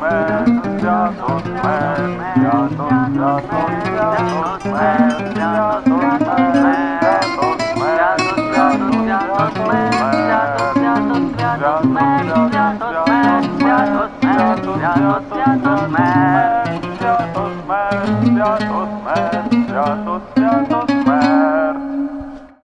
men światło, światło, światło, men.